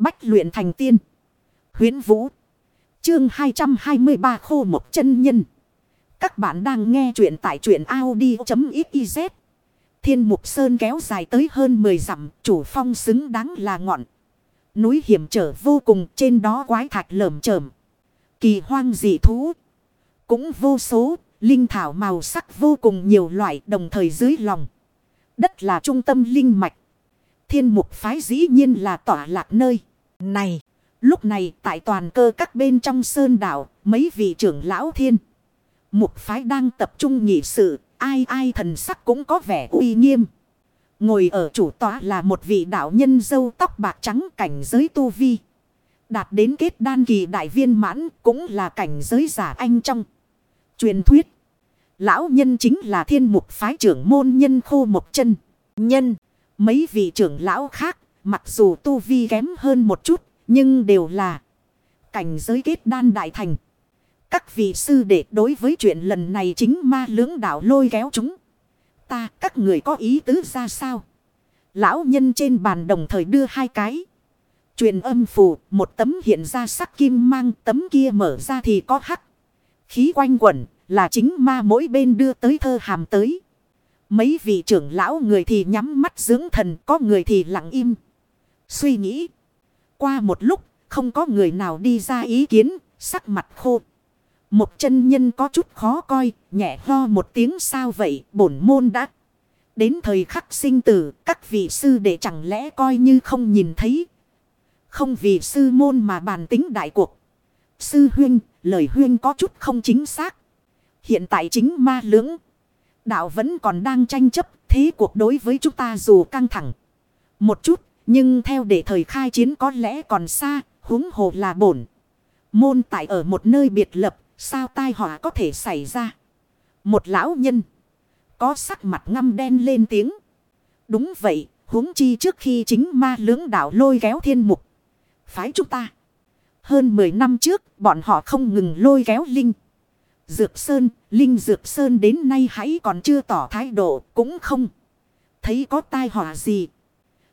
Bách luyện thành tiên. Huyến Vũ. Chương 223 khô một chân nhân. Các bạn đang nghe truyện tại truyện Audi.xyz. Thiên Mục Sơn kéo dài tới hơn 10 dặm, chủ phong xứng đáng là ngọn. Núi hiểm trở vô cùng trên đó quái thạch lởm chởm. Kỳ hoang dị thú. Cũng vô số, linh thảo màu sắc vô cùng nhiều loại đồng thời dưới lòng. Đất là trung tâm linh mạch. Thiên mục phái dĩ nhiên là tỏa lạc nơi. Này, lúc này tại toàn cơ các bên trong sơn đảo, mấy vị trưởng lão thiên. Mục phái đang tập trung nghị sự, ai ai thần sắc cũng có vẻ uy nghiêm. Ngồi ở chủ tòa là một vị đạo nhân dâu tóc bạc trắng cảnh giới tu vi. Đạt đến kết đan kỳ đại viên mãn cũng là cảnh giới giả anh trong. Truyền thuyết. Lão nhân chính là thiên mục phái trưởng môn nhân khô một chân. Nhân. Mấy vị trưởng lão khác. Mặc dù tu vi kém hơn một chút. Nhưng đều là. Cảnh giới kết đan đại thành. Các vị sư đệ đối với chuyện lần này chính ma lưỡng đạo lôi kéo chúng. Ta các người có ý tứ ra sao? Lão nhân trên bàn đồng thời đưa hai cái. Truyền âm phù, một tấm hiện ra sắc kim mang, tấm kia mở ra thì có hắc. Khí quanh quẩn, là chính ma mỗi bên đưa tới thơ hàm tới. Mấy vị trưởng lão người thì nhắm mắt dưỡng thần, có người thì lặng im. Suy nghĩ. Qua một lúc, không có người nào đi ra ý kiến, sắc mặt khô. Một chân nhân có chút khó coi, nhẹ ho một tiếng sao vậy, bổn môn đã. Đến thời khắc sinh tử, các vị sư đệ chẳng lẽ coi như không nhìn thấy. Không vì sư môn mà bàn tính đại cuộc. Sư huyên, lời huyên có chút không chính xác. Hiện tại chính ma lưỡng. Đạo vẫn còn đang tranh chấp. Thế cuộc đối với chúng ta dù căng thẳng. Một chút. Nhưng theo để thời khai chiến có lẽ còn xa. huống hồ là bổn. Môn tại ở một nơi biệt lập. Sao tai họa có thể xảy ra. Một lão nhân. Có sắc mặt ngăm đen lên tiếng. Đúng vậy. huống chi trước khi chính ma lưỡng đạo lôi kéo thiên mục. Phái chúng ta. Hơn 10 năm trước, bọn họ không ngừng lôi kéo Linh. Dược Sơn, Linh Dược Sơn đến nay hãy còn chưa tỏ thái độ, cũng không. Thấy có tai họa gì.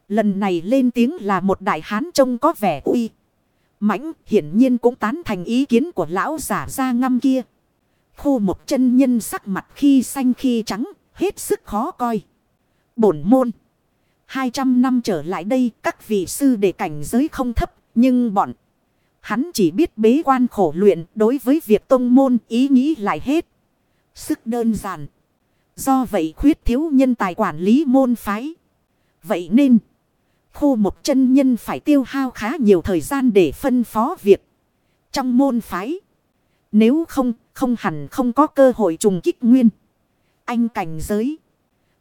Lần này lên tiếng là một đại hán trông có vẻ uy. Mãnh hiển nhiên cũng tán thành ý kiến của lão giả ra ngâm kia. khu một chân nhân sắc mặt khi xanh khi trắng, hết sức khó coi. Bổn môn. 200 năm trở lại đây các vị sư để cảnh giới không thấp, nhưng bọn... Hắn chỉ biết bế quan khổ luyện đối với việc tông môn ý nghĩ lại hết. Sức đơn giản. Do vậy khuyết thiếu nhân tài quản lý môn phái. Vậy nên, khô một chân nhân phải tiêu hao khá nhiều thời gian để phân phó việc. Trong môn phái, nếu không, không hẳn không có cơ hội trùng kích nguyên. Anh cảnh giới.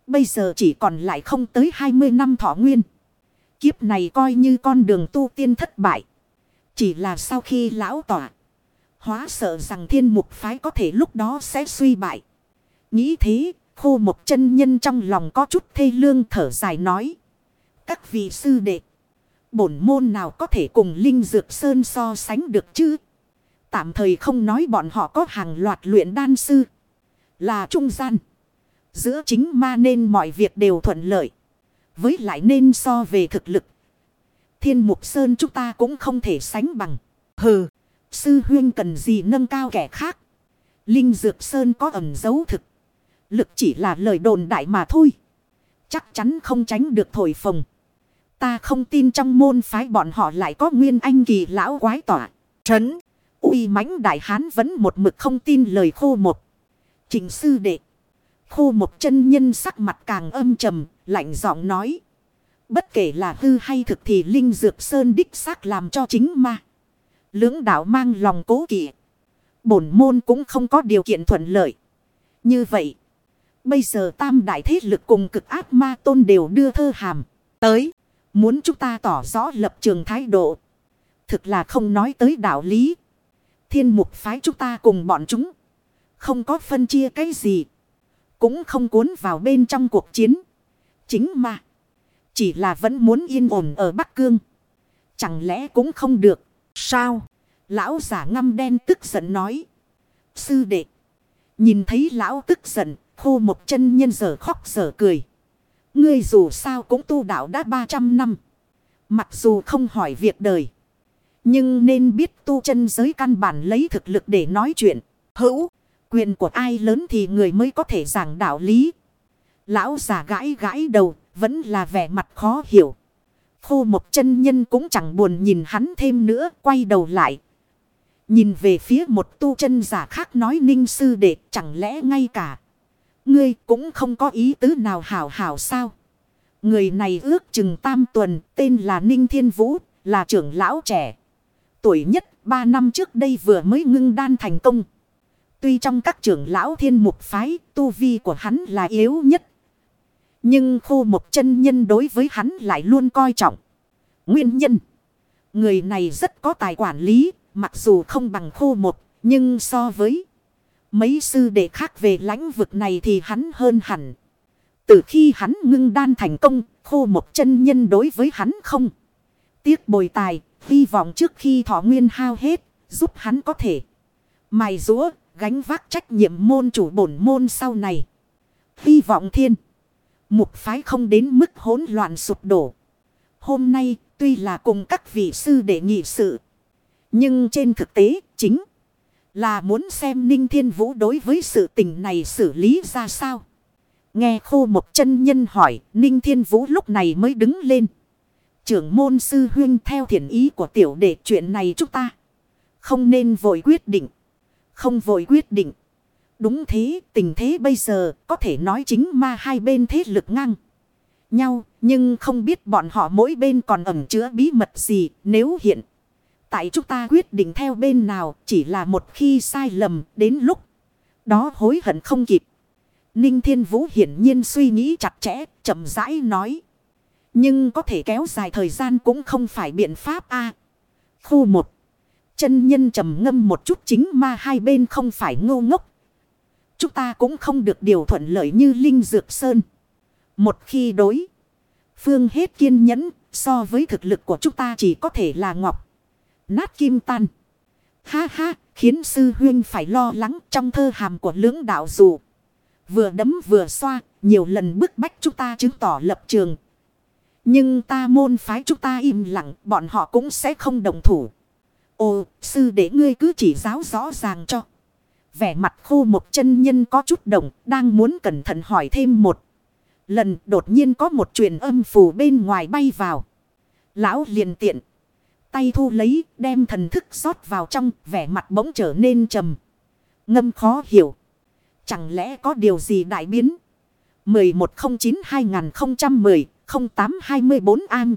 Bây giờ chỉ còn lại không tới 20 năm thọ nguyên. Kiếp này coi như con đường tu tiên thất bại. Chỉ là sau khi lão tỏa. Hóa sợ rằng thiên mục phái có thể lúc đó sẽ suy bại. Nghĩ thế, khô một chân nhân trong lòng có chút thê lương thở dài nói. Các vị sư đệ. Bổn môn nào có thể cùng Linh Dược Sơn so sánh được chứ? Tạm thời không nói bọn họ có hàng loạt luyện đan sư. Là trung gian. Giữa chính ma nên mọi việc đều thuận lợi. Với lại nên so về thực lực Thiên mục sơn chúng ta cũng không thể sánh bằng. Hừ, sư huyên cần gì nâng cao kẻ khác. Linh dược sơn có ẩn dấu thực. Lực chỉ là lời đồn đại mà thôi. Chắc chắn không tránh được thổi phồng. Ta không tin trong môn phái bọn họ lại có nguyên anh kỳ lão quái tỏa. Trấn, uy mãnh đại hán vẫn một mực không tin lời khô một. Trình sư đệ. Khô một chân nhân sắc mặt càng âm trầm, lạnh giọng nói. Bất kể là hư hay thực thì Linh Dược Sơn đích xác làm cho chính ma. Lưỡng đạo mang lòng cố kỵ. Bổn môn cũng không có điều kiện thuận lợi. Như vậy. Bây giờ tam đại thế lực cùng cực ác ma tôn đều đưa thơ hàm. Tới. Muốn chúng ta tỏ rõ lập trường thái độ. Thực là không nói tới đạo lý. Thiên mục phái chúng ta cùng bọn chúng. Không có phân chia cái gì. Cũng không cuốn vào bên trong cuộc chiến. Chính mà. Chỉ là vẫn muốn yên ổn ở Bắc Cương. Chẳng lẽ cũng không được. Sao? Lão giả ngâm đen tức giận nói. Sư đệ. Nhìn thấy lão tức giận. Khô một chân nhân giờ khóc giờ cười. Ngươi dù sao cũng tu đạo đã 300 năm. Mặc dù không hỏi việc đời. Nhưng nên biết tu chân giới căn bản lấy thực lực để nói chuyện. Hữu, quyền của ai lớn thì người mới có thể giảng đạo lý. Lão già gãi gãi đầu, vẫn là vẻ mặt khó hiểu. Khô một chân nhân cũng chẳng buồn nhìn hắn thêm nữa, quay đầu lại. Nhìn về phía một tu chân giả khác nói ninh sư đệ chẳng lẽ ngay cả. Ngươi cũng không có ý tứ nào hảo hảo sao. Người này ước chừng tam tuần, tên là Ninh Thiên Vũ, là trưởng lão trẻ. Tuổi nhất, ba năm trước đây vừa mới ngưng đan thành công. Tuy trong các trưởng lão thiên mục phái, tu vi của hắn là yếu nhất. Nhưng khu một chân nhân đối với hắn lại luôn coi trọng. Nguyên nhân. Người này rất có tài quản lý, mặc dù không bằng khu một, nhưng so với mấy sư đệ khác về lãnh vực này thì hắn hơn hẳn. Từ khi hắn ngưng đan thành công, khô một chân nhân đối với hắn không. Tiếc bồi tài, hy vọng trước khi thọ nguyên hao hết, giúp hắn có thể. Mài rúa, gánh vác trách nhiệm môn chủ bổn môn sau này. Hy vọng thiên. Mục phái không đến mức hỗn loạn sụp đổ. Hôm nay, tuy là cùng các vị sư để nghị sự. Nhưng trên thực tế, chính là muốn xem Ninh Thiên Vũ đối với sự tình này xử lý ra sao. Nghe khô một chân nhân hỏi, Ninh Thiên Vũ lúc này mới đứng lên. Trưởng môn sư huyên theo thiện ý của tiểu đệ chuyện này chúng ta. Không nên vội quyết định. Không vội quyết định. Đúng thế, tình thế bây giờ có thể nói chính ma hai bên thế lực ngang nhau. Nhưng không biết bọn họ mỗi bên còn ẩn chứa bí mật gì nếu hiện. Tại chúng ta quyết định theo bên nào chỉ là một khi sai lầm đến lúc đó hối hận không kịp. Ninh Thiên Vũ hiển nhiên suy nghĩ chặt chẽ, chậm rãi nói. Nhưng có thể kéo dài thời gian cũng không phải biện pháp a. Khu một. Chân nhân trầm ngâm một chút chính mà hai bên không phải ngô ngốc. Chúng ta cũng không được điều thuận lợi như Linh Dược Sơn. Một khi đối. Phương hết kiên nhẫn so với thực lực của chúng ta chỉ có thể là ngọc. Nát kim tan. Ha ha, khiến sư huyên phải lo lắng trong thơ hàm của lưỡng đạo dù. Vừa đấm vừa xoa, nhiều lần bức bách chúng ta chứng tỏ lập trường. Nhưng ta môn phái chúng ta im lặng, bọn họ cũng sẽ không đồng thủ. Ồ, sư để ngươi cứ chỉ giáo rõ ràng cho. Vẻ mặt khô một chân nhân có chút động, đang muốn cẩn thận hỏi thêm một. Lần đột nhiên có một truyền âm phù bên ngoài bay vào. Lão liền tiện. Tay thu lấy, đem thần thức rót vào trong, vẻ mặt bỗng trở nên trầm. Ngâm khó hiểu. Chẳng lẽ có điều gì đại biến? 1109-2010-0824 An